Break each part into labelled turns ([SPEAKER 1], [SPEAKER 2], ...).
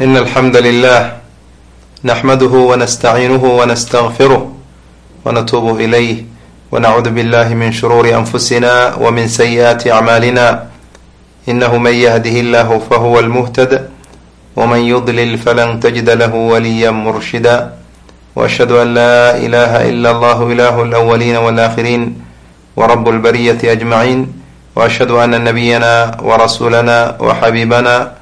[SPEAKER 1] إن الحمد لله نحمده ونستعينه ونستغفره ونتوب إليه ونعوذ بالله من شرور أنفسنا ومن سيئات أعمالنا إنه من يهده الله فهو المهتد ومن يضلل فلن تجد له وليا مرشدا وأشهد أن لا إله إلا الله إله الأولين والآخرين ورب البرية أجمعين وأشهد أن نبينا ورسولنا وحبيبنا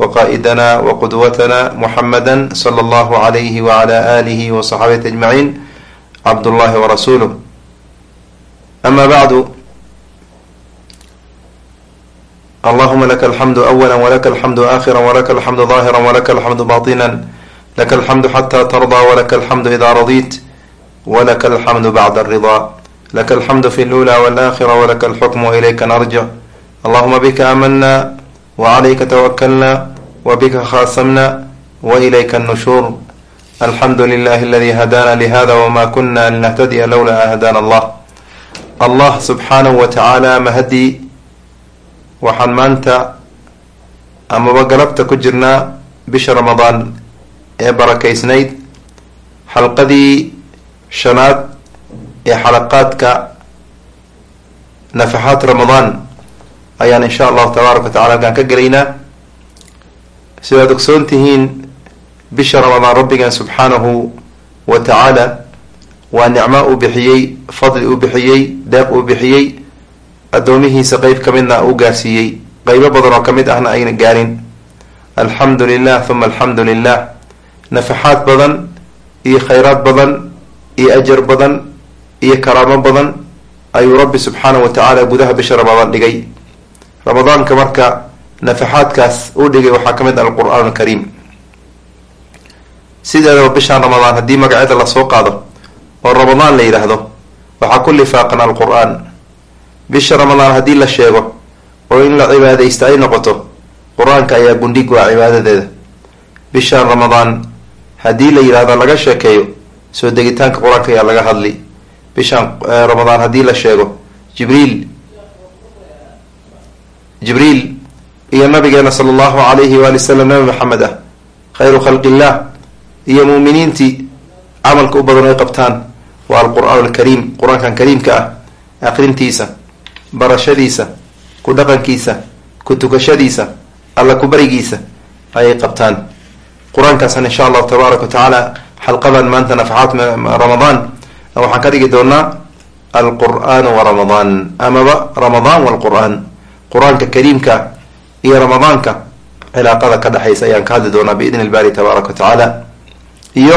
[SPEAKER 1] وقائدنا وقدوتنا محمدا صلى الله عليه وعلى آله وصحبة أجمعين عبد الله ورسوله أما بعد اللهم لك الحمد أولا ولك الحمد آخرا ولك الحمد ظاهرا ولك الحمد باطنا لك الحمد حتى ترضى ولك الحمد إذا رضيت ولك الحمد بعد الرضا لك الحمد في الأولى والآخرة ولك الحكم وإليك نرجع اللهم بك آمنا وعليك توكلنا وبك خاصمنا وإليك النشور الحمد لله الذي هدانا لهذا وما كنا لنهتدي لولا هدانا الله allah subxaanahu wa tacaala mahadii waxaan maanta amaba galabta ku jirnaa bisha ramadaan ee barakaysnayd xalqadii shanaad ee xalaqaadka nafaxaat ramadaan ayaan insha allahu tabaaraka wa tacala halkaan ka gelaynaa sidaad ogsoon tihiin bisha ramadaan rabbigan subxaanahu wa tacaala waa nicmo uu bixiyey fadli uu bixiyey deeq uu bixiyey addoomihiisa qeyb ka midna uu gaarsiiyey. Qeybo badan oo ka mid ahna ayna gaarin. Alxamdu lilah huma alxamdu lilah nafaxaad badan iyo khayraad badan iyo ajar badan iyo karaamo badan ayuu rabbi subxaanahu wa tacaala gudaha bisha ramadaan dhigay ramadaanka marka nafaxaadkaas uu dhigay waxaa ka mid ah alqur-aan alkariim. Sideedaba bishaan ramadaan haddii magaceeda la soo qaado oo ramadaan la yidhaahdo waxaa ku lifaaqan alqur-aan. Bisha ramadaan haddii la sheego oo in la cibaadaysta ay noqoto qur'aanka ayaa gundhig waa cibaadadeeda. Bishaan ramadaan haddii la yidhahdo laga sheekeeyo soo degitaanka qur'aanka ayaa laga hadli. Bishaan ramadaan haddii la sheego jibriil jibriil iyo nabigeena sala allahu alayhi waali wasalam nabi maxamed ah khayru khalqillah iyo muuminiintii camalka u badan ay qabtaan waa alqur-aan alkariim qur'aankan kariimka ah aqrintiisa barashadiisa ku dhaqankiisa ku tukashadiisa alla ku barigiisa ayay qabtaan. Qur'aankaasna insha allahu tabaaraka wa tacaala xalqadan maanta nafaxaat ramadaan. Waxaan ka dhigi doonaa alqur-aanu wa ramadaan amaba ramadaan walqur-aan qur'aanka kariimka iyo ramadaanka cilaaqada ka dhexaysa ayaan ka hadli doonaa biidni ilbaari tabaaraka wa tacaala. Iyo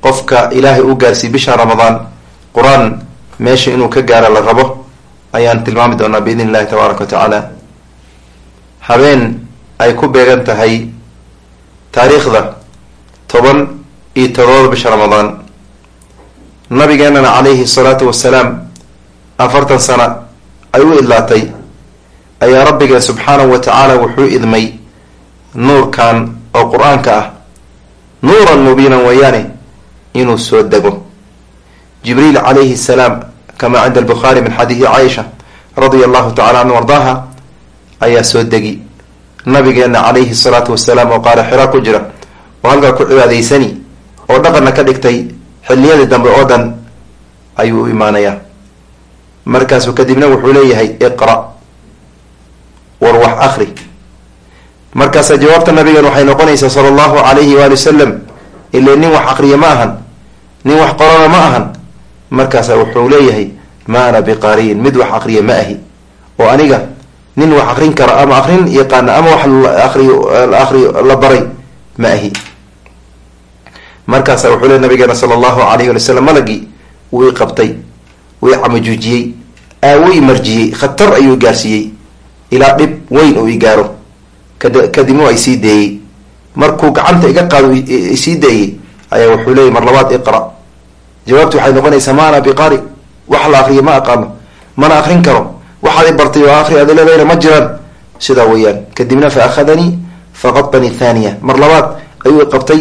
[SPEAKER 1] qofka ilaahay u gaarsiiy bisha ramadaan qur'aan meesha inuu ka gaaro la rabo ayaan tilmaami doonaa biidn illahi tabaaraka wa tacaala. Habeen ay ku beegan tahay taariikhda toban iyo todobada bisha ramadaan. Nabigeenana calayhi salaatu wasalaam afartan sana ay u idlaatay ayaa rabbigeen subxaanahu wa tacaala wuxuu idmay nuurkan oo qur'aanka ah. Nuuran mubiinan wayaane inuu soo dego. Jibriil calayhi salaam kamaa cinda albukhaari min xadiidi caaisha radia allahu tacala canhu ardaaha ayaa soo degi. Nabigeena calayhi salaatu wasalaam oo qaala xira ku jira oo halkaa ku cibaadaysani oo dhaqanna ka dhigtay xilliyadii dambe oo dhan ayuu u imaanayaa. Markaasuu kadibna wuxuu leeyahay iqra war wax akri markaasa jawaabta nabigeen waxay noqonaysaa sala allahu alayhi waali wasalam ile nin wax akriya ma ahan nin wax qorana ma ahan. Markaasa wuxuu leeyahay ma ana biqariin mid wax akriya ma ahi. Oo aniga nin wax akrin kara ama akrin yaqaana ama wax ariy akriyo la baray ma ahi. Markaasa wuxuu le nabigeena sala allahu alayhi wali wasalam malagii wuu i qabtay wuu i camajuujiyey i marjiyey khatar ayuu gaarsiiyey ilaa dhib weyn uu i gaaro. Ay sii deeyey markuu gacanta iga qaado isii deeyey ayaa wuxuu leeyay mar labaad iqra. Jawaabtu waxay noqonaysaa ma ana biqari wax la akriya ma aqaano. Mana akrin karo. Waxaad i bartay oo akri ada leedayna ma jiraan. Sidaa weeyaan. Kadibna fa akhadanii faqadanii thaniya. Mar labaad ayuu qabtay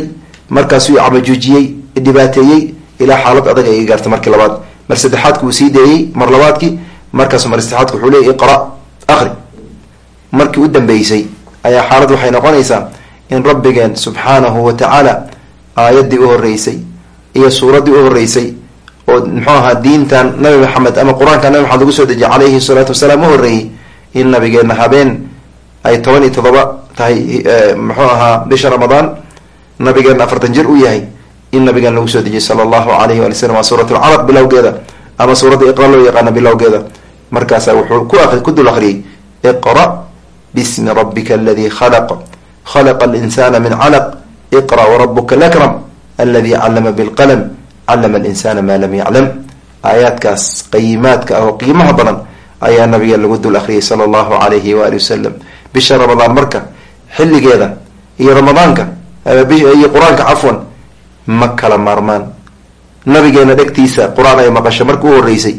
[SPEAKER 1] markaasuu camajuujiyey dhibaateeyey ilaa xaalad adag ay iga gaartay markii labaad. Mar saddexaadki uu sii deeyey mar labaadki markaasu mar saddexaadki wuxuu leeyay iqra akri markii u dambeysay ayaa xaalad waxay noqonaysaa in rabbigeen subxaanahu wa tacaala aayaddii u horeysay iyo suuraddii u horeysay oo muxuu ahaa diintan nabi maxamed ama qur'aanka nabi maxamed lagu soo dejiyay calayhi salaatu wasalaam u horreeyey in nabigeenna habeen ay toban iyo todoba tahay muxuu ahaa bisha ramadaan nabigeenna afartan jir u yahay in nabigeena lagu soo dejiyay sala allahu alayhi waali slam waa suurat lcalaq bilowgeeda ama suuradda iqra loo yaqaana bilowgeeda. Markaasaa wuxuu ku ku dul akriyay iqra bismi rabbika aladii khalaq khalaqa alinsana min calaq iqra warabuka lakram aladi callama bilqalm callama alinsana maa lam yaclam aayaadkaas qayimaadka ah oo qiimaha badan ayaa nabiga lagu dul akriyay sala allahu alayhi waali wasalam bisha ramadaan marka xilligeeda iyo ramadaanka iyo qur'aanka cafwan ma kala maarmaan nabigeena dhegtiisa qur'aan ay maqasho marka u horeysay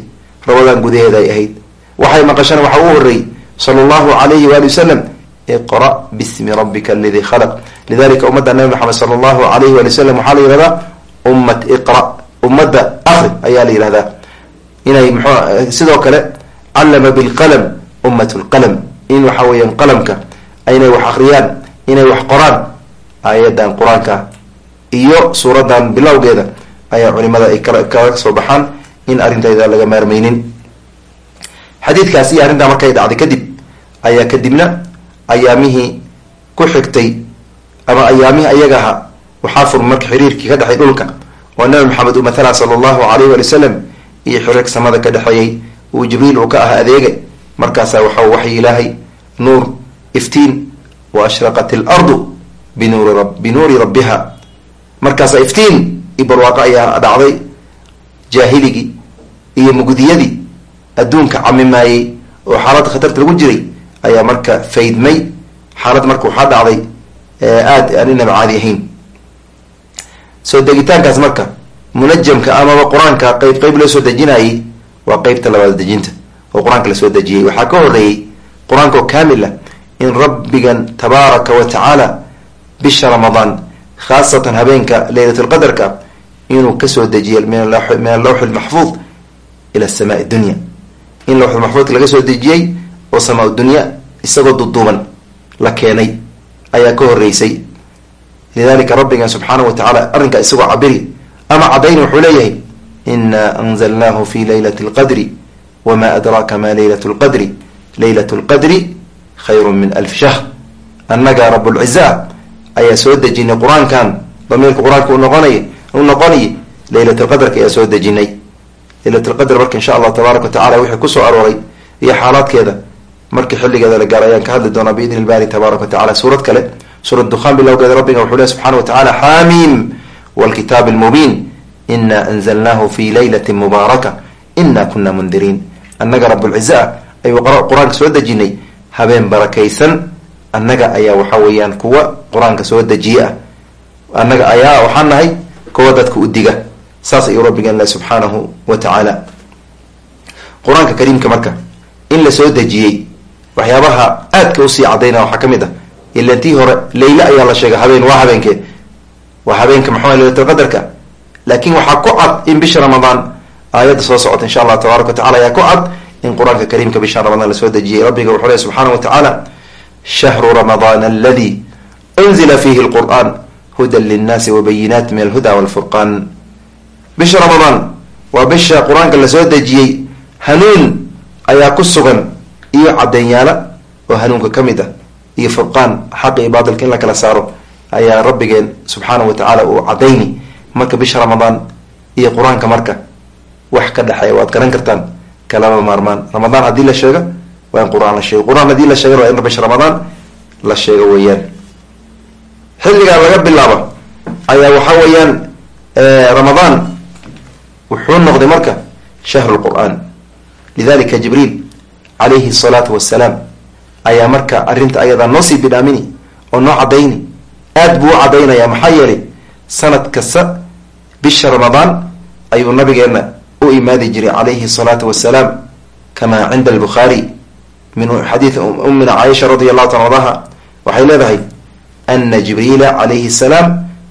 [SPEAKER 1] ramadaan gudaheeda ay ahayd waxay maqashana waxaa u horeeyey sala allahu alayhi waali wasalam iqra bismi rabbika aladii khalaq. Lidalika ummadda nabi maxamed sala allahu alayhi waali wasalam waxaa la yihahdaa ummat iqra. Ummadda akri ayaa la yihahdaa inay mxu sidoo kale callama bilqalam ummat lqalam in waxa weeyaan qalamka inay wax akriyaan inay wax qoraan aayadan qur'aanka iyo suuradan bilowgeeda ayaa culimada ay kaga soo baxaan in arrintayda laga maarmeynin xadiidkaas iyo arrintaa markay dhacday kadib ayaa kadibna ayaamihii ku xigtay ama ayaamihii ayaga ahaa waxaa furmay marka xiriirkii ka dhexay dhulka oo nabi maxamed uu mathala sala allahu alayh waali wasalam iyo xiriirka samada ka dhexeeyey uu jibriil uu ka ahaa adeega markaasaa waxa waxay ilaahay nuur iftiin wa ashraqat alardu binuuri binuuri rabbiha. Markaasaa iftiin iyo barwaaqo ayaa dhacday jaahiligii iyo mugdiyadii adduunka camimaayey oo xaaladda khatarta lagu jiray ayaa marka faydmay. Xaalad marka waxaa dhacday aada aan inaba caadi ahayn soo degitaankaas marka munajamka amaba qur'aanka qeyb qeyb loo soo dejinayay waa qeybta labaad dejinta oo qur'aanka la soo dejiyey. Waxaa ka horeeyey qur'aanka oo kaamil ah in rabbigan tabaaraka wa tacaala bisha ramadaan khaasatan habeenka leylatulqadarka inuu ka soo dejiyay min alawxi lmaxfuud ila samaa dunya in lawxulmaxfuudka laga soo dejiyey oo samaa dunya isagoo duduuban la keenay ayaa ka horeysay lidalika rabbigan subxaanahu wa tacaala arrinkaa isagoo cabiri ama cadayni wuxuu leeyahay ina anzalnahu fi laylati lqadri wma adraaka ma laylat lqadri laylat lqadri khayru min alfi shahr. Annaga rabulciza ayaa soo dejinay qur'aankan damiirka qur'aanka unoqonay u noqonay laylat lqadarka ayaa soo dejinay laylat lqadr marka insha allah tabaaraka wa tacala wixii ku soo arooray iyo xaalaadkeeda markii xilligeeda la gaaro ayaan ka hadli doonaa biidni ilbari tabaaraka wa tacala suurad kale suurat dukhaan bilowgeeda rabbiga wuxuu leh subxana wa tacala xaamiim wlkitaab lmubiin ina anzalnahu fi laylati mubaaraka ina kuna mundiriin annaga rabulciza ayuu qur'aanka soo dejinay habeen barakaysan annaga ayaa waxa weeyaan kuwa qur'aanka soo dejiye ah annaga ayaa waxaan nahay kuwa dadka u diga saas ayuu rabbigan leh subxaanahu wa tacaala qur'aanka kariimka marka in la soo dejiyey waxyaabaha aadka u sii cadayna waxaa ka mid ah ilan tii hore leyle ayaa la sheegay habeen waa habeenkee waa habeenka maxaa laylatulqadarka laakiin waxaa ku cad in bisha ramadaan aayadda soo socota insha allah tabaaraka wa tacala ayaa ku cad in qur'aanka kariimka bisha ramadaan la soo dejiyey. Rabbiga wuxuu leh subxaana wa tacaala shahru ramadaan aladi unzila fiihi lqur'an hudan linnaasi wabayinaat min alhuda walfurqaan bisha ramadaan waa bisha qur'aanka la soo dejiyey. Hanuun ayaa ku sugan. Iyo cadeenyaala oo hanuunka ka mid ah. Iyo furqaan xaqa iyo baatilka in la kala saaro ayaa rabbigeen subxaana wa tacaala uu cadayni marka bisha ramadaan iyo qur'aanka marka wax ka dhexeeya waad garan kartaan. Kalama maarmaan. Ramadaan haddii la sheego waa in qur'aan la sheego. Qur'aan haddii la sheegana waa in bisha ramadaan la sheego weeyaan. Xilligaa laga bilaabo ayaa waxaa weeyaan ramadaan wuxuu noqday marka shahru lqur'aan lidalika jibriil calayhi salaatu wasalaam ayaa marka arrinta ayadaa noo sii bidhaamini oo noo cadayni aad buu u cadaynaya maxaa yeelay sanad kasta bisha ramadaan ayuu nabigeena u imaadi jiray calayhi salaatu wasalaam kamaa cinda albukhaari min xadiid umina caaisha radi allahu taala adaha waxay leedahay ana jibriila calayhi salaam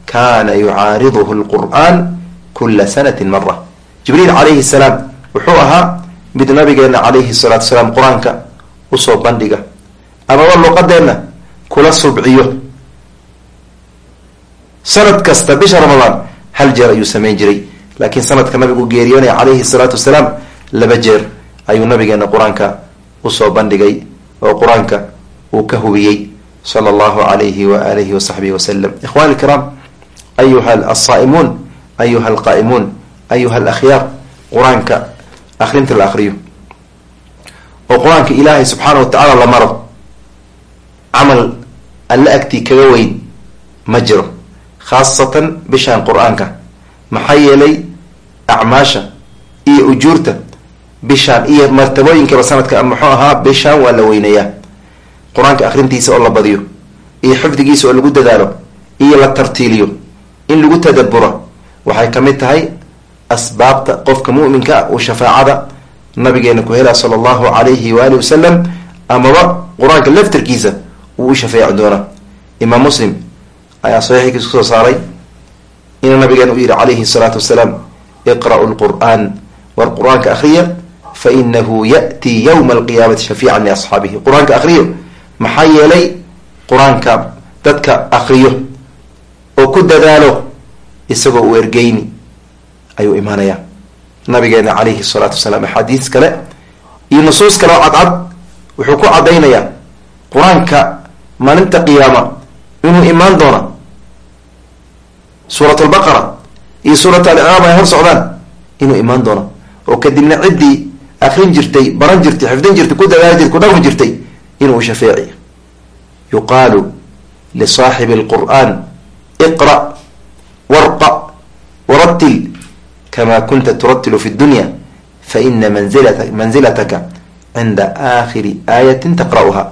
[SPEAKER 1] kana yucaariduhu lqur'an kula sanati mara jibriil calayhi salaam wuxuu ahaa mid nabigeena calayhi salaatu wasalaam qur'aanka u soo bandhiga. Amaba luqadeenna kula subciyo. Sanad kasta bisha ramadaan hal jeer ayuu samayn jiray. Laakiin sanadka nabigu geeriyoonaya calayhi salaatu wasalaam laba jeer ayuu nabigeena qur'aanka u soo bandhigay oo qur'aanka uu ka hubiyey. Sala allahu alayhi wa alihi wasaxbihi wasalam ikhwani ilkiraam ayuha alsaa'imuun ayuha alqaa'imuun ayuha alakhyaar qur'aanka akrinta la akriyo oo qur'aanka ilaahay subxaana wa tacaala la maro camal alla agtii kaga weyn ma jiro khaasatan bishaan qur'aanka maxaa yeelay acmaasha iyo ujuurta bishaan iyo martabooyinkaba sanadka muxuu ahaa bishaan waa la weynayaa qur'aanka akrintiisa oo la badiyo iyo xifdigiisa oo lagu dadaalo iyo la tartiiliyo in lagu tadaburo waxay ka mid tahay asbaabta qofka muminka uu shafaacada nabigeena ku helaa sala allahu alayhi waalihi wasalam amaba qur'aanka laftarkiisa uu u shafeeci doona. Imaam muslim ayaa saxiixkiisa ku soo saaray inuu nabigeena u yihi calayhi salaatu wasalaam iqra'u lqur'aan war qur'aanka akriya fa inahu ya'tii yowma alqiyaamati shafiican liasxaabihi qur'aanka akriyo maxaa yeelay qur'aanka dadka akriyo oo ku dadaalo isagoo uu ergeyni ayuu imaanayaa nabigeena calayhi salaatu wasalaam axaadiis kale iyo nusuus kale oo cadcad wuxuu ku caddaynayaa qur'aanka maalinta qiyaama inuu imaan doona suurat albaqara iyo suurat alicraam ay hor socdaan inuu imaan doono. Oo kadibna ciddii akrin jirtay baran jirtay xifdin jirtay ku dadaali jirtay ku dhaqmi jirtay inuu shafeeci. Yuqaalu lisaaxibi alqur'aan iqra warqa waratil kama kunta turatilu fi dunya faina manzilata manzilataka cinda aakhiri aayatin taqra'uha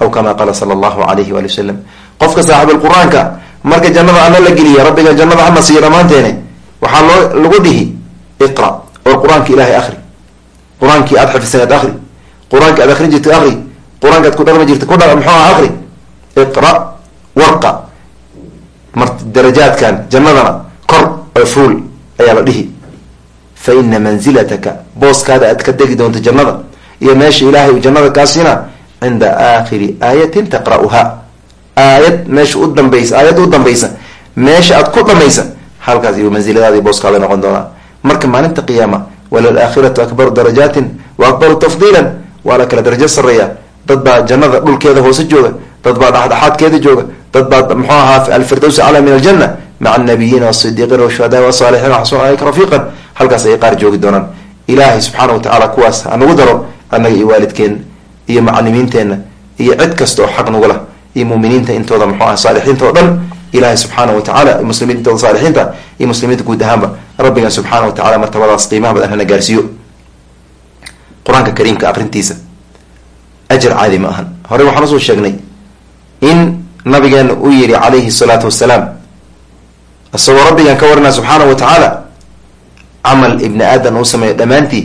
[SPEAKER 1] aw kama qaala sala allahu alayhi waali wasalam qofka saaxibalqur-aanka marka jannada alla la geliya rabbiga jannada hana siiyo dhammaanteene waxaa loo lagu dhihi iqra war qur'aanka ilahay akri qur'aankii aada xifdsaneed akri qur'aanki aad akrin jirtay akri qur'aanka ad ku dhaqmi jirtay ku dha muxuu aha akri iqra warqa mar darajaadkan jannadana kor oo fuul ayaa dhihi fa ina manzilataka booskaada aad ka degi doonto jannada iyo meesha ilaahay jannada kaa siina cinda aakhiri aayatin taqra'uha aayad meesha u dambaysa aayadda u dambaysa meesha aad ku dhamaysa halkaas iyo mansiladaada booskaada noqon doonaa marka maalinta qiyaama walalaakhiratu akbaru darajaatin wa akbaru tafdiilan waa la kala darajo sareeya dad baa jannada dhulkeeda hoose jooga dad baa dhexdhexaadkeeda jooga dad baa muxuu ahaa alfirdowsi acla min aljanna maca anabiyiina wasidiiqiina washuhadaa wasaalixiin waxsun alayka rafiiqan halkaas ayay qaar joogi doonaan. Ilaahay subxaana wa tacaala kuwaas hanagu daro annaga iyo waalidkeen iyo macalimiinteenna iyo cid kasta oo xaq nagula iyo muminiinta intooda muxuu aha saalixiinta oo dhan. Ilaahay subxaana wa tacala muslimiinta intooda saalixiinta iyo muslimiinta guud ahaanba rabbigan subxaana wa tacala martabadaas qiimaha badan hana gaarsiiyo. Qur'aanka kariimka aqrintiisa ajar caadi ma ahan. Horey waxaan u soo sheegnay in nabigeena uu yihi calayhi salaatu wasalaam isagoo rabbigan ka warinaa subxaana wa tacaala camal ibni aadan uu sameeyo dhammaantii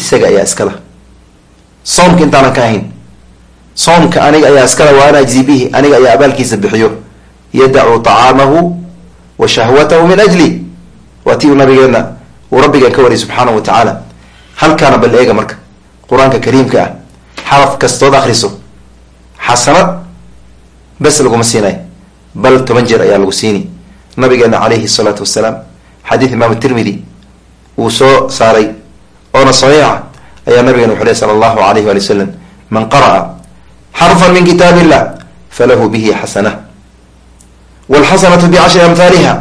[SPEAKER 1] isaga ayaa iskala soomka intaanan ka ahayn. Soomka aniga ayaa iskala wa ana ajzi bihi aniga ayaa abaalkiisa bixiyo. Yadacu طacaamahu wa shahwatahu min ajli. Waa ti uu nabigeena uu rabbigan ka wariyay subxaana wa tacaala halkaana bal eega marka qur'aanka kariimka ah xaraf kastood akriso xasanad bes laguma siinay. Bal toban jeer ayaa lagu siini. Nabigeena calayhi salaatu wasalaam xadiid imaam tirmidi uu soo saaray. Oona saxiixa ayaa nabigeena wuxu ley sala allahu alayh wali wasalam man qara'a xarfan min kitaab illah falahu bihi xasana. Walxasanatu bicashri amhaaliha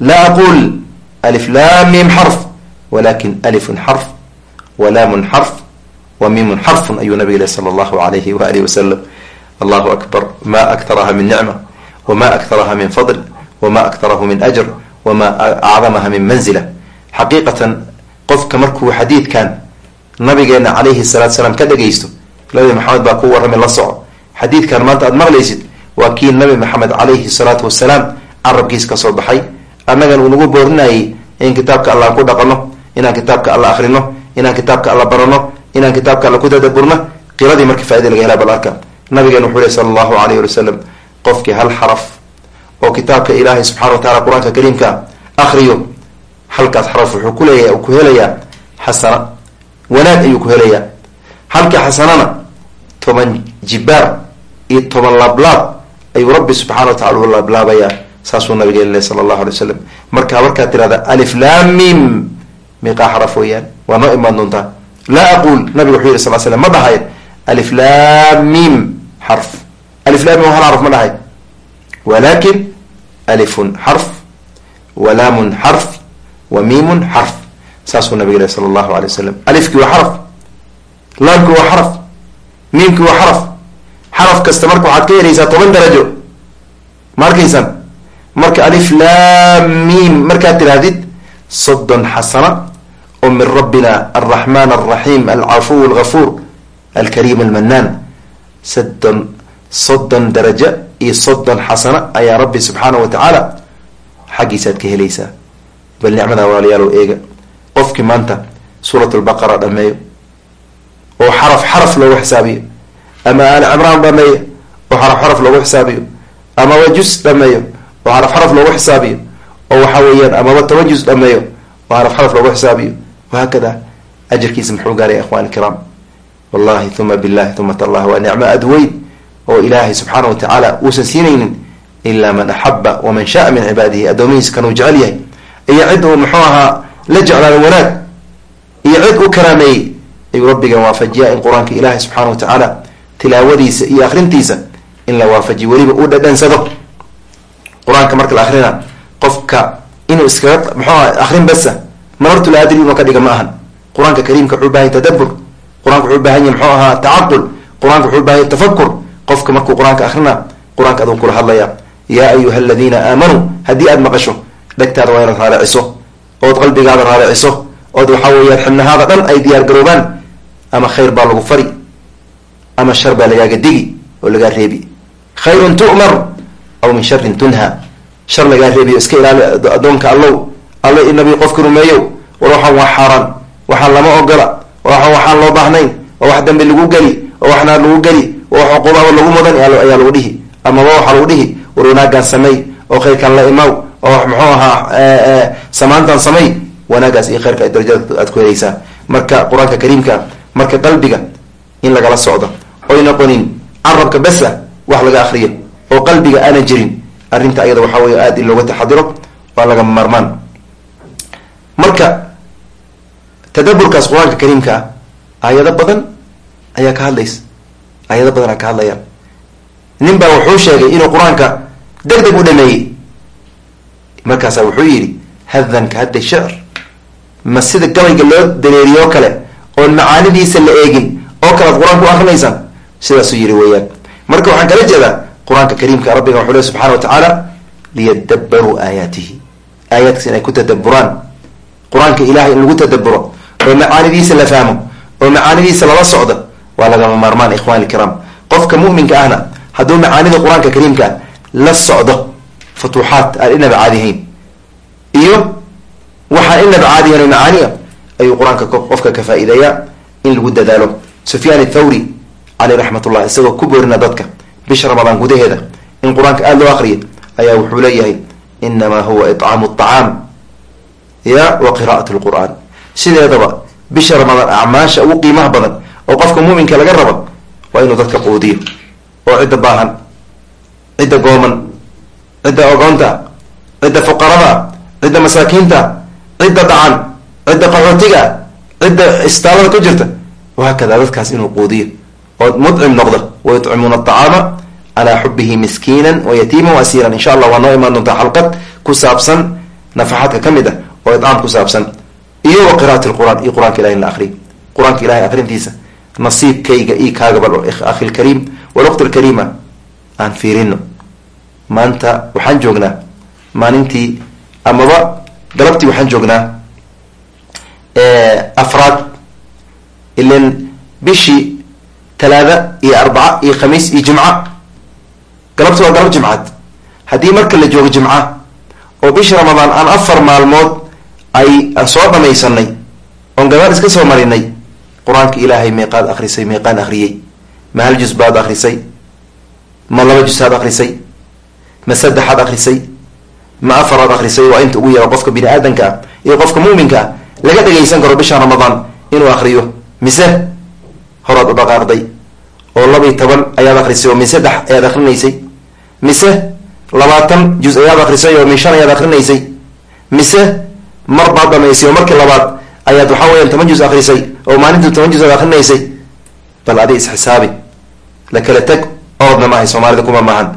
[SPEAKER 1] laa aqul alif lam mim xarf walakin alifun xarf walaamun xarf wa mimun xarfun ayuu nabig leh sala allahu alayhi waalihi wasalam allahu akbar. Ma aktaraha min nicma wma aktaraha min fadl wma aktarahu min ajr wma acdamaha min manzila xaqiiqatan qofka markuu xadiidkan nabigeena calayhi salatu salaam ka dhagaysto nabi maxamed baa ku warramay la soco. Xadiidkan maanta aad maqlaysid waa kii nabi maxamed calayhi salaatu wasalaam carabkiis ka soo baxay. Annagan uu nagu boorinayay in kitaabka alla aan ku dhaqano inaan kitaabka alla akrino inaan kitaabka alla barano inaan kitaabka alla ku tadaburno qiradii markii faida laga helaa bal arka. Nabigeena wuxuu ley sala allahu alayh wasalam qofkii hal xaraf oo kitaabka ilaahay subxana wa tacala qur'aanka kariimka akriyo halkaas xaraf wuxuu kuleeya ku helayaa xasana. Wanaag ayuu ku helayaa halka xasanana toban jibaar iyo toban laablaab ayuu rabbi subxana wa tacala u laablaabayaa saasuu nabigeen leh sala allahu alay wasalam marka markaad tirahda alif lam mim miiqaa xaraf weeyaan. Waa noo imaan doontaa? Laa aqul nabiga wuxuu yihi sal slam ma dhahay alif lam mim xarf. Alif lam mim hal xarf ma dhahay. Walakin alifun xarf walaamun xarf wa miimun xarf saasuu nabiga leh sala allahu alay wasalam alifkii waa xaraf laamkii waa xaraf miimkii waa xaraf xaraf kasta marka waxaad ka helaysaa toban darajo. Ma arkaysaan? Marka alif lam mim markaad tirahdid soddon xasana oo min rabbina alraxman alraxiim alcafuw algafuur alkariim almanaan soddon soddon darajo iyo soddon xasana ayaa rabbi subxaanah wa tacaala xaggiisaad ka helaysaa bal nicmada walaalayaalow eega. Qofkii maanta suurat lbaqara dhameeyo oo xaraf xaraf loogu xisaabiyo ama aali cimraan dhameeyo oo xaraf xaraf loogu xisaabiyo amaba jus dhameeyo oo xaraf xaraf loogu xisaabiyo oo waxa weeyaan amaba toban jus dhameeyo oo xaraf xaraf loogu xisaabiyo wahaakada ajarkiisa muxuu gaaray ikhwani kiraam wallahi uma billahi uma tallah waa nicmo aad weyn oo ilaahay subxaana wa tacaala uusan siinaynin ilaa man axaba waman shaaa min cibaadihi addoomihiisa kanuu jecel yahay iyo cid uu muxuu ahaa la jeclaado wanaag iyo cid u karaameeyey ayuu rabbigan waafajiyaa in qur'aanka ilaahay subxaana wa tacaala tilaawadiisa iyo akrintiisa in la waafajiyo weliba uu dhadhansado. Qur'aanka marka la akrina qofka inuu iskaga muxuu aha akrin basa marartu la adri inuu ka dhiga ma ahan. Qur'aanka kariimka wuxuu baahan yahy tadabur qur'aanka wuxuu baahan yahy muxuu ahaa tacaqul. Qur'aanka wuxuu baahan yahy tafakur qofka markuu qur'aanka akrina qur'aanka aduu kula hadlaya yaa ayuha aladiina aamanuu haddii aad maqasho dhegtaada waa inaad raariciso ood qalbigaada raariciso ood waxaa weeyaan xibnahaada dhan ay diyaar garoobaan ama khayr baa lagu fari ama shar baa lagaaga digi oo lagaa reebi. Khayrun tu'mar aw min sharin tunha. Shar lagaa reebiyo iska ilaali addoonka allow alla i nabi qofka rumeeyo war waxaan waa xaaraan waxaan lama ogola waxaan waxaan loo baahnayn oo wax dambe lagu geli oo waxnaa lagu geli oo wax cuqubaaba lagu mudan ayaa lagu dhihi. Amaba waxaa lagu dhihi war wanaagaan sameey oo khayrkaan la imaw oo muxuu ahaa samaantan samey wanaagaas iyo khayrka ay darajada aad ku helaysaa. Marka qur'aanka kariimka marka qalbiga in lagala socdo oy noqonin carabka besa wax laga akriyo oo qalbiga aanan jirin arrinta ayada waxaa wey aada in looga taxadiro waa lagama maarmaan. Marka tadaburkaas qur'aanka kariimka ah ayado badan ayaa ka hadlaysa ayado badan aa ka hadlayaan nin baa wuxuu sheegay inuu qur'aanka deg deg u dhameeyey markaasaa wuxuu yidhi hadan ka hadda shicr ma sida gabayga loo dareeriyo kale oon macaanidiisa la eegin oo kale ad qur'aanka u akrinaysaan sidaasuu yihi weeyaan. Marka waxaan kala jeedaa qur'aanka kariimka rabbiga wuxuu le subxana wa tacaala liyadabaruu aayaatihi. Aayaadkiis inay ku tadaburaan qur'aanka ilahay in lagu tadaburo oo macaanidiisa la fahmo oo macaanidiisa lala socdo waa lagama maarmaan ikhwani ilkiraam qofka muminka ahna hadduu macaanida qur'aanka kariimka la socdo futuuxaat aan inaba caadihayn iyo waxaan inaba caadihayn oo macaania ayuu qur'aanka qofka ka faa-iideeyaa in lagu dadaalo. Sufyaan athawri caleyh raxmat ullah isagoo ku boorina dadka bisha ramadaan gudaheeda in qur'aanka aada loo akriyo ayaa wuxuu leeyahay inamaa huwa icaamu acaam ya wa qira'at lqur'aan sideedaba bisha ramadaan acmaasha ugu qiimaha badan oo qofka muuminka laga rabo waa inuu dadka quudiyo oo cidda baahan cidda gooman cidda ogoonta cidda fuqarada cidda masaakiinta cidda dhacan cidda qaxootiga cidda istaalada ku jirta. Wahaakada dadkaas inuu quudiyo oo mudcim noqdo. Wayucimuuna aطacaama calaa xubihi miskiina wayatiima waasiiran insha allah waa noo imaan doontaa xalqad ku saabsan nafaxaadka ka mid ah oo icaam ku saabsan iyo wa qira'at lqur'aan iyo qur'aanka ilahi in la akriyo qur'aanka ilahay akrintiisa nasiibkayga io kaagabal akhi lkariim walwaqt lkariima aan fiirino maanta waxaan joognaa maalintii amaba galabtii waxaan joognaa afraad ilan bishii talaada iyo arbaca iyo khamiis iyo jimca. Galabti waa galab jimcaad. Haddii marka la joogo jimca oo bishi ramadaan aan afar maalmood ay aan soo dhamaysanay oon gabaal iska soo marinay qur'aanka ilaahay meeqaad akrisay meeqaan akriyey ma hal jus baad akrisay ma laba jusaad akrisay ma saddexaad akrisay ma afaraad akrisay waa inta ugu yara qofka bini aadanka ah iyo qofka muuminka ah. Laga dhagaysan karo bisha ramadaan inuu akriyo mise horaad u dhaqaaqday oo labiyi toban ayaad akrisay oo min saddex ayaad akrinaysay mise labaatan juz ayaad akrisay oo min shan ayaad akrinaysay mise mar baad dhamaysay oo markii labaad ayaad waxaa weyaan toban juz akrisay oo maalintii toban juz aad akrinaysay bal adi isxisaabi la kala teg orodna maahay soomaalida kuma maahan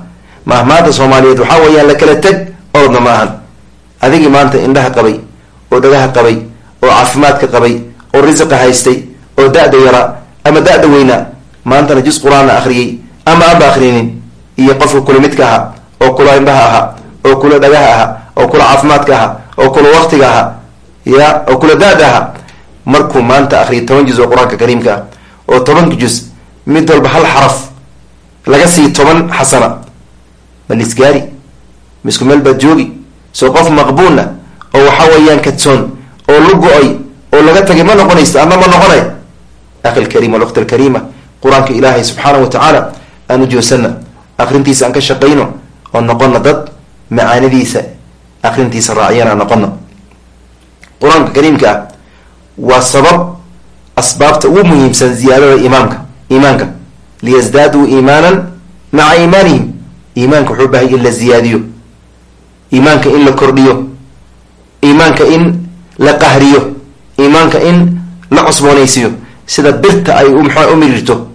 [SPEAKER 1] mahmaada soomaaliyeed waxaa weeyaan la kala teg orodna ma ahan. Adigii maanta indhaha qabay oo dhagaha qabay oo caafimaadka qabay oo risiqa haystay oo da-da yaraa ama da-da weynaa maantana jus qur'aanna akhriyey ama aanba akhrinin iyo qofka kula midka ahaa oo kula indhaha ahaa oo kula dhagaha ahaa oo kula caafimaadka ahaa oo kula waktiga ahaa ya oo kula da-da ahaa markuu maanta akhriyay toban juz oo qur'aanka kariimka ah oo tobanka juz mid walba hal xaraf laga sii toban xasana ma lisgaari misku meel baad joogi soo qof maqbuulna oo waxa weeyaan kadsoon oo lu go'ay oo laga tagay ma noqonaysa ama ma noqonay. Akhi lkariim walwaqt alkariima qur'aanka ilaahay subxaanahu watacaala aan u joosana akrintiisa aan ka shaqayno oo noqono dad macaanidiisa akrintiisa raaciyana aan noqono qur'aanka kariimka ah waa sabab asbaabta ugu muhiimsan ziyaadada imaamka iimaanka. Liyasdaaduu iimaanan maca iimaanihim iimaanka wuxuu bahay in la ziyaadiyo iimaanka in la kordhiyo iimaanka in la qahriyo iimaanka in la cusboonaysiyo sida birta ay mxua u mirirto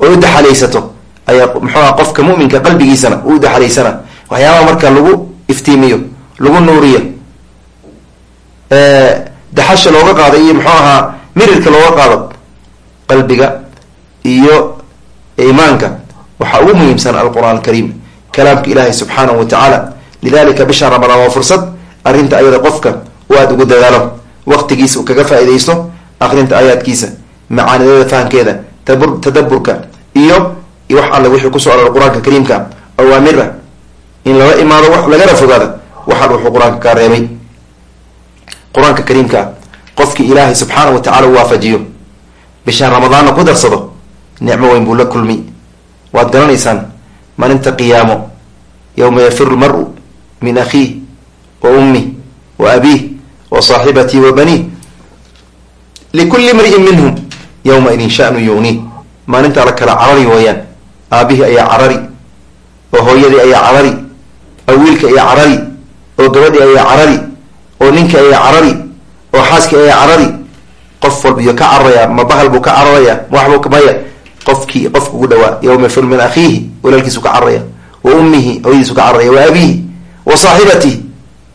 [SPEAKER 1] oo u daxalaysato ayaa muxuuha qofka muminka qalbigiisana u daxalaysana. Waxyaabaha marka lagu iftiimiyo lagu nuuriyo daxasha looga qaado iyo muxuu ahaa mirirka looga qaado qalbiga iyo iimaanka waxaa ugu muhiimsan alqur'aan alkariim kalaamka ilaahay subxaanahu wa tacaala. Lidalika bisha ramadaan waa fursad. Arrinta ayada qofka u aada ugu dadaalo. Waqtigiisa uu kaga faa-idaysto akrinta aayaadkiisa macaanidada fahamkeeda tadaburka iyo wax alle wixii ku soo arora qur'aanka kariimka. Awaamir ah in lala imaado wax lagana fogaado waxal wuxuu qur'aanka kaa reebay. Qur'aanka kariimka ah qofkii ilaahay subxaana wa tacala u waafajiyo. Bishaan ramadaanna ku darsado nicmo weyn buu la kulmi waad garanaysaan maalinta qiyaamo yowma yafiru lmaru min akhiih wa ummih wa abiih wa saaxibatii wa baniih. Likulli mri'in minhum yowma idin shanu yugniih maalintaa la kala carari wooyaan aabihii ayaa carari oo hooyadii ayaa carari oo wiilka ayaa carari oo gabadhii ayaa carari oo ninkii ayaa carari oo xaaskii ayaa carari. Qof walba iyo ka cararaya ma bahal buu ka cararaya waxbu maya qofkii qofka ugu dhawaa yowma yafiru min akhiihi walaalkiisu ka cararaya wa ummihi hooyadiisu ka cararaya wa abiihi wa saaxibatihi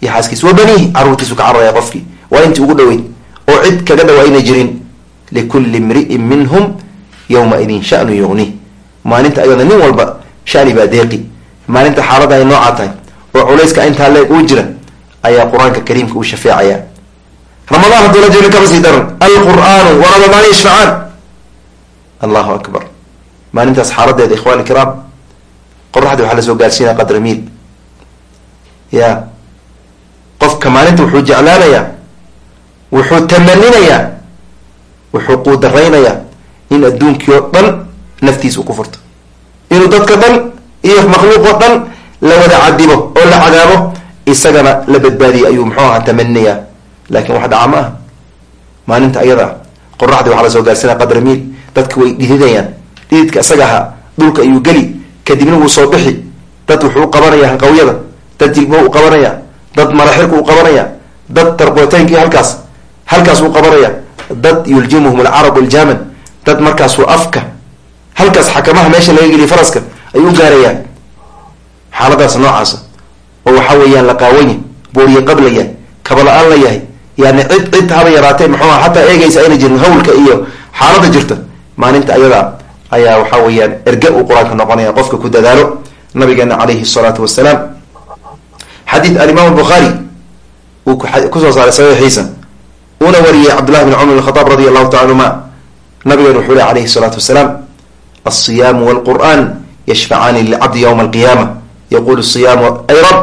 [SPEAKER 1] iyo xaaskiisa wa baniihi caruurtiisu ka cararaya qofkii. Waa intii ugu dhaweyd oo cid kaga dhawaa ayna jirin. Likulli imri'in minhum yowma idin shanu yugnih maalinta ayada nin walba shani baa deeqi. Maalinta xaalada ay noocaa tahay oo culayska intaa leeg uu jira ayaa qur'aanka kariimka uu shafeecaya. Ramadaan hadduu la jeedo kama sii daran alqur'aanu wa ramadaan yashfacaan allahu akbar. Maalintaas xaaladeeda ikhwani kiraam qoraxdii waxaa la soo gaarsiinaya qadra miil. Ya qofka maalinta wuxuu jeclaanayaa wuxuu tamaninayaa wuxuu quudaraynayaa in adduunkii oo dhan naftiisa uu ku furto. Inuu dadka dhan iyo makhluuq oo dhan la wada cadibo oo la cadaabo isagana la badbaadiyay ayuu muxuu ahaa tamaninayaa laakiin wax dhaca ma aha maalinta ayada qoraxdii waxaa la soo gaarsiinaya qadra miil dadka way dhididayaan dhididka isaga ahaa dhulka ayuu geli kadibna wuu soo bixi. Dad wuxuu qabanaya hanqawyada dad jilmo u qabanaya dad maraxirka u qabanaya dad tarqooteynkii halkaas halkaas uu qabanaya. Dad yuljimuhum alcarab aljaman dad markaasuu afka halkaas xakamaha meesha laga geliya faraska ayuu u gaarayaan. Xaaladaas noocaasa oo waxaa weeyaan la qaawanya booriye qablaya kabala-aan la yahay yani cid cid haba yaraatee muxuuha xataa eegaysa ayna jirin hawlka iyo xaalada jirta maalinta ayada ayaa waxa weeyaan erge uu qur'aanka noqonaya qofka ku dadaalo nabigeena caleyhi salaatu wasalaam xadiid alimaam buhaari uu ku soo saaray saxiixiisa. Uuna wariyey cabdullahi bin cumar khadaab radi allahu taala anhuma nabigeena wuxuu leh alayhi salaatu wasalaam alsiyaamu wlqur'an yashfacaani lilcabdi ywma alqiyama yaqulu siyaamu ay rab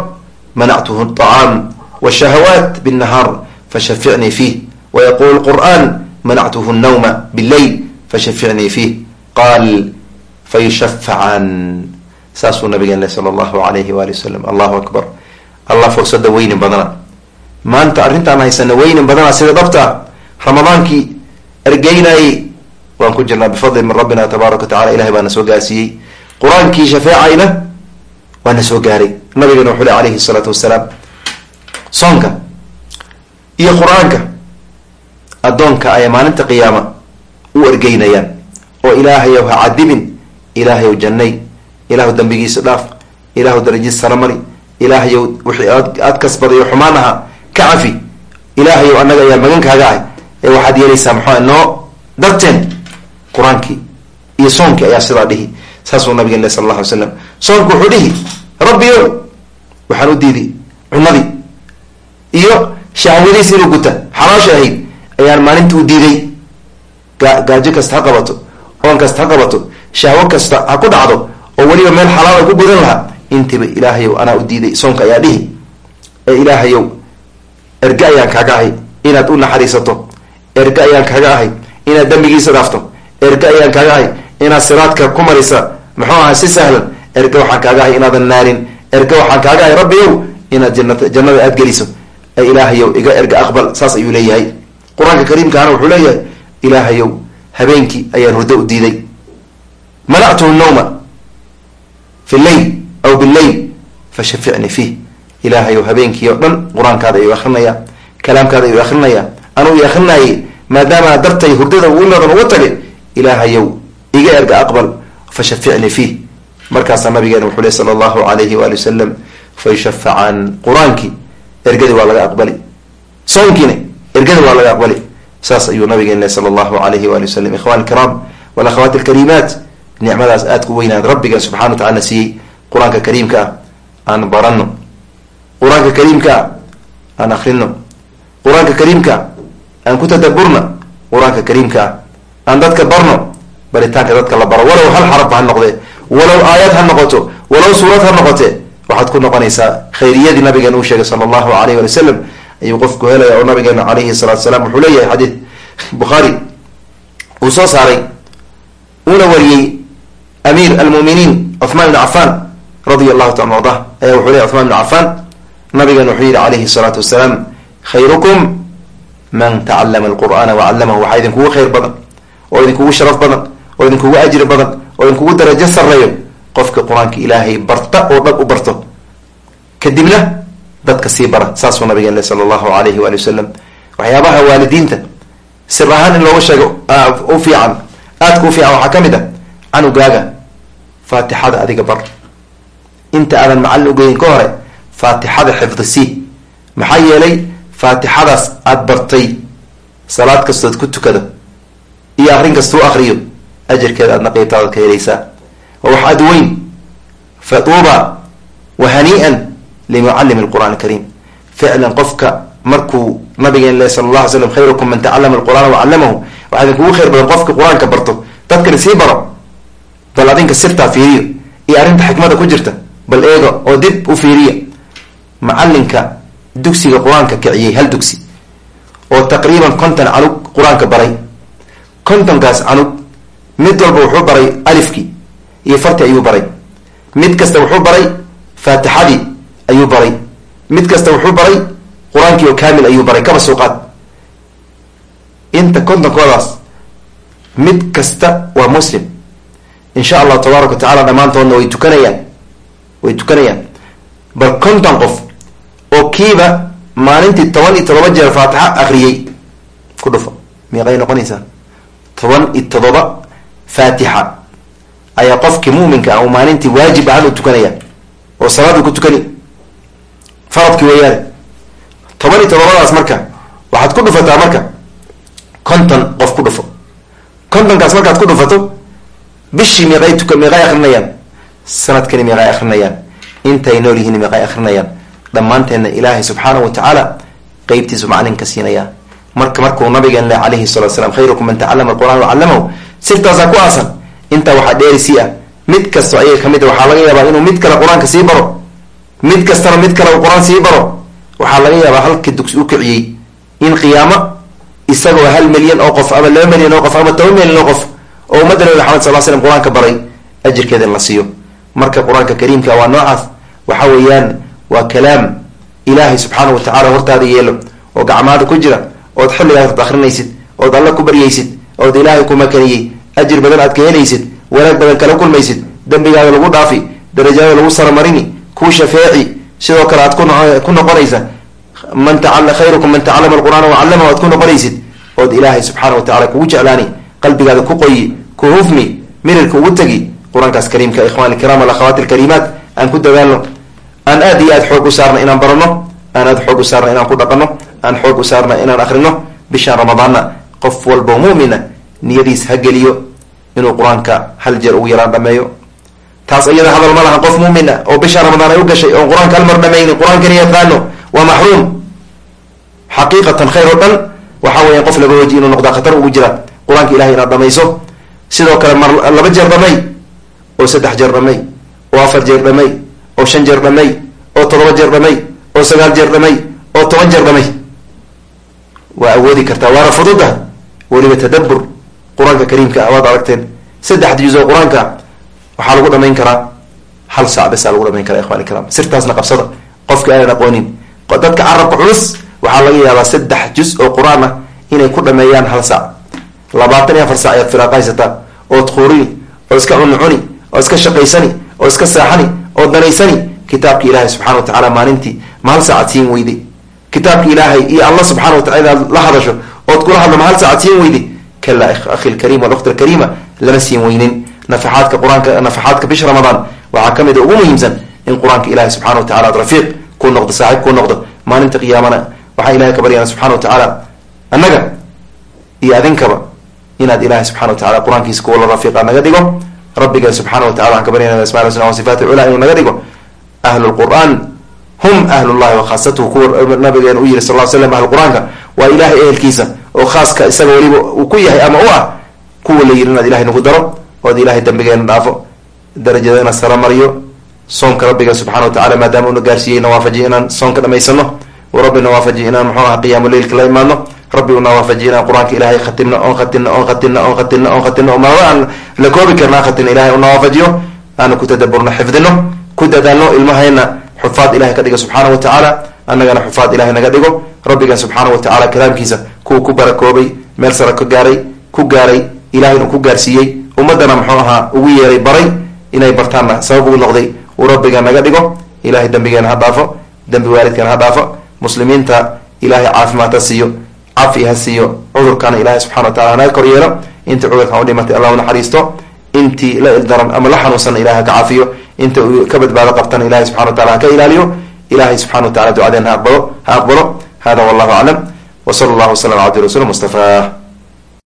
[SPEAKER 1] manactuhu acaam wshahawaat bnahaar fashaficnii fiih. Wayaqulu qur'an manactuhu nawma bاleyl fashaficnii fiih qaal fayushafacaan saasuu nabigeen leh sala allahu alayhi waali wasalam allahu akbar allah fursada weynin badana maanta arrintaan haysana weynin badana sida dhabta ramadaankii ergeynayey waan ku jirnaa bifadli min rabbina tabaaraka wa tacala ilahay baana soo gaarsiiyey qur'aankii shafeecayna waana soo gaaray nabigana wuxuu le alayhi salaatu wasalaam soonka iyo qur'aanka addoonka ay maalinta qiyaama u ergeynayaan oo ilaahayow ha cadibin ilaahayow jannay ilaahu dambigiisa dhaaf ilaahu darajiis saramari ilaahayow wixii aad kasbadayo xumaan ahaa ka cafi ilaahayow annaga ayaa magankaaga ah ee waxaad yeelaysaa maxaa noo darteen? Qur'aankii iyo soonkii ayaa sidaa dhihi saasuu nabigeen le sal alla alay slam soonku wuxuu dhihi rabbiyow waxaan u diiday cunadii iyo shahwadiis inuu guta xalaasha ahayd ayaan maalinta u diiday gaajo kasta ha qabato oon kasta ha qabato shahwo kasta ha ku dhacdo oo weliba meel xalaala ku gudan lahaa intiba ilaahayow anaa u diiday soonka ayaa dhihi. Ee ilaahayow erge ayaan kaaga ahay inaad u naxariisato erge ayaan kaaga ahay inaad dambigiisa dhaafto erge ayaan kaaga ahay inaad siraadka ku marisa muxuu ahaa si sahlan erge waxaan kaaga ahay inaadan naarin erge waxaan kaaga ahay rabbiyow inaad jannada aada geliso. Ee ilaahayow iga erge aqbal saas ayuu leeyahay. Qur'aanka kariimkaana wuxuu leeyahay ilaahayow habeenkii ayaan hurdo u diiday. Manactuhu nawma fi lleyl aw bileyl fashaficnii fiih. Ilaahayow habeenkii oo dhan qur'aankaada ayuu akrinaya kalaamkaada ayuu akrinaya anuu i akrinayay maadaama dartay hurdada unadan uga tagay ilaahayow iga erga aqbal fashaficnii fiih. Markaasaa nabigeena wuxuu ley sala allahu alayhi waali wasalam fayushafacaan qur'aankii ergadii waa laga aqbali. Soonkiina ergadii waa laga aqbali saas ayuu nabigeen leh sala allahu alayhi waali wasalam ikhwani ikiraam walakhawaati alkariimaat nicmadaas aada ku weynaad rabbigan subxana wa tacala siiyey qur'aanka kariimka ah aan barano qur'aanka kariimka aan akrino qur'aanka kariimka aan ku tadaburna qur'aanka kariimka aan dadka barno. Baritaanka dadka la baro. Walow hal xarabba ha noqdee walow aayad ha noqoto. Walow suurad ha noqotee waxaad ku noqonaysaa khayriyadii nabigeena uu sheegay sala allahu alayh wali wasalam ayuu qofku helaya oo nabigeena calayhi salatu salaam wuxuu leeyahay xadiid bukhaari uu soo saaray uuna wariyey amiir almuminiin cuthmaan ibn cafan radia allahu taala ardah ayaa wuxuu leyahy cuthman ibn cafan nabigeena wuxuu yihi calayhi salaatu wasalaam khayrukum man tacalama alqur'aana wacallamahu waxaa idinkugu khayr badan oo idinkugu sharaf badan oo idinkugu ajri badan oo idinkugu darajo sareeyo qofka qur'aanka ilaahay barta oo dhan u barto. Kadibna dadka sii bara saasuu nabigeen sala allahu alayhi waali wasalam waxyaabaha waalidiinta sir ahaan in looga sheego u fiican aadka u fiican waxaa ka mid ah canugaaga faatixada adiga bar. Inta aadan macallin ugeyin ka hore faatixada xifdisii maxaa yeelay faatixadaas aada bartay salaad kastood ku tukado iyo akrin kastuu akriyo ajarkeeda aadna qeybtaadaad ka helaysaa. Waa wax aada weyn. Fatuuba wa hanii'an limucallimi alqur'aan alkariim ficlan qofka markuu nabigeen le sala allah alay slam khayrukum man tacallama alqur'aana wacallamahu waxaa idinkugu khayr badan qofka qur'aanka barto dadkani sii baro bal adinka sirtaa fiiriyo iyo arrinta xikmada ku jirta bal eega oo dib u fiiriya macalinka dugsiga qur'aanka kiciyey hal dugsi oo taqriiban konton canug qur'aanka baray kontonkaas canug mid walba wuxuu baray alifkii iyo farti ayuu baray mid kasta wuxuu baray faatixadii ayuu baray. Mid kasta wuxuu baray qur'aankii oo kaamil ayuu baray kaba suuqaad inta kontonkoodaas mid kasta waa muslim. Insha allahu tabaaraka wa tacala dhammaantoodna way tukanayaan. Way tukanayaan. Bal konton qof oo kiiba maalintii toban iyo todoba jeer faatixa akriyey ku dhufo. Meeqay noqonaysaa? Toban iyo todoba faatixa ayaa qofkii muminka ah uu maalintii waajib ahaan u tukanaya oo salaaduu ku tukani faradkii weeyaane toban iyo todobadaas marka waxaad ku dhufataa marka konton qof ku dhufo. Kontonkaas markaad ku dhufato bishii meeqay tuka meeqay akrinayaan sanadkani meeqay akrinayaan intay nool yihiin meeqay akrinayaan dhammaanteenna ilaahay subxaanahu wa tacaala qeybtiisu macalinka siinaya marka markuu nabigeen le calayhi salatu slam khayrukum man tacallama alqur'aan wacallamahu sirtaasaa ku aasan. Intaa waxaa dheerisii ah mid kasto ayaga ka mid a waxaa laga yaabaa inuu mid kale qur'aanka sii baro mid kastana mid kale uu qur'aan sii baro waxaa laga yaabaa halkii dugsi u kiciyey in qiyaamo isagoo hal milyan oo qof ama laba milyan oo qof ama toban milyan oo qof oo ummadda nabi maxamed sal slam qur'aanka baray ajirkeeda in la siiyo. Marka qur'aanka kariimka waa noocaas waxa weeyaan waa kalaam ilaahay subxaana wa tacala hortaada yeelo oo gacmaada ku jira ood xilligaas ad akrinaysid ood alla ku baryaysid ood ilaahay ku makaniyey ajir badan aad ka helaysid wanaag badan kala kulmaysid dembigaaga lagu dhaafi darajada lagu saramarini kuu shafeeci sidoo kale aad ku noqonaysa man khayrukum man tacalama alqur'aana wacallama aad ku noqonaysid ood ilaahay subxaana wa tacala kugu jeclaani qalbigaada ku qoyi ku hufmi mirirka ugu tegi qur'aankaas kariimka ikhwani ilkiraam alakhawaati alkariimaat aan ku dadaalno aan aad iyo aad xoog u saarna inaan barano aan aad xoog u saarna inaan ku dhaqano aan xoog u saarna inaan akrino bishaan ramadaanna qof walbo mu'mina niyadiis ha geliyo inuu qur'aanka hal jeer ugu yaraan dhameeyo taas iyada hadal ma laha qof mumin ah oo bisha ramadaan ay u gashay oon qur'aanka hal mar dhamaynin qur'aankani yaqaano waa maxruum xaqiiqatan khayr oo dhan waxa weya qof laba waji inuu noqdaa khatar ugu jira. Qur'aanka ilahay inaad dhamayso sidoo kale mar laba jeer dhamay oo saddex jeer dhamay oo afar jeer dhamay oo shan jeer dhamay oo toddoba jeer dhamay oo sagaal jeer dhamay oo toban jeer dhamay waa awoodi kartaa waana fududa. Weliba tadabur qur'aanka kariimka waad aragteen. Saddexda juz oo qur'aanka waxaa lagu dhamayn karaa hal sac besaa lagu dhamayn karaa ikhwan ikram sirtaasna qabsada. Qofka aanan aqoonin. Dadka carabka culus waxaa laga yaabaa saddex juz oo qur'aan ah inay ku dhameeyaan hal sac labaatan iyo afar sac ayaad firaaqa haysataa ood quurini oo iska cuncuni oo iska shaqaysani oo iska saaxani oo danaysani. Kitaabka ilaahay subxana wa tacala maalintii ma hal saacad siin weyday kitaabka ilaahay iyo allah subxana wa tacala inaad la hadasho ood kula hadlo ma hal saacad siin weyday kala akhi lkariim walukht alkariima lama siin weynin nafaxaadka qur'aanka nafaxaadka bisha ramadaan waxaa ka mid a ugu muhiimsan in qur'aanka ilahi subxana wa tacala ad rafiiq kuu noqdo saaxiib kuu noqdo maalinta qiyaamana waxaa ilahay ka baryana subxana wa tacaala annaga iyo adinkaba inaad ilahay subxana wa tacala qur'aankiisa kuwa la rafiiqa naga dhigo rabbiga subxana wa tacala waxaan ka baryana asma husna wa sifaati culaa inuu naga dhigo ahlu lqur'aan hum ahlullahi wa khaasatuhu kuwa nabigeena u yiri sal l slam ahlu qur'aanka waa ilahay ehelkiisa oo khaaska isaga weliba uu ku yahay ama u ah kuwa la yiri inaad ilahay nagu daro ood ilahay dambigeena dhaafo darajadana sara mariyo. Soonka rabbiga subxana wa tacala maadaama una gaarsiiyey nawaafajiy inaan soonka dhamaysano. Rabbi nawaafajiy inaan muxuu aha qiyaamu leilka la imaadno. Rabbi u nawaafajiy inaan qur'aanka ilahay khatimno oon khatimno oon khatimno oon khatimno oon khatimno maama aan la koobi karnaa khatimno ilahay u nawaafajiyo aanu ku tadaburno xifdino ku dadaalno ilmahayna xufaad ilahay ka dhigo subxaana wa tacaala annagana xufaad ilahay naga dhigo. Rabbigan subxaana wa tacala kalaamkiisa kuwa ku barakoobay meel sara ka gaaray ku gaaray ilahayna ku gaarsiiyey ummadana muxuu ahaa ugu yeeray baray inay bartaanna sabab uu noqday uu rabbiga naga dhigo ilahay dembigeena ha dhaafo dembi waalidkeena ha dhaafo muslimiinta ilahay caafimaad ha siiyo cafi ha siiyo cudurkana ilahay subxana wa tacala hanaga kor yeelo. Intii cudurkan u dhimatay allah naxariisto intii la ildaran ama la xanuunsanna ilahay ha ka caafiyo inta uu ka badbaado qabtana ilahay subxana wa tacala ha ka ilaaliyo ilahay subxana wa tacala ducadeen ha aqbalo ha aqbalo. Hada wallahu aclam w sala allahu waslam ala abdi rasul mustafa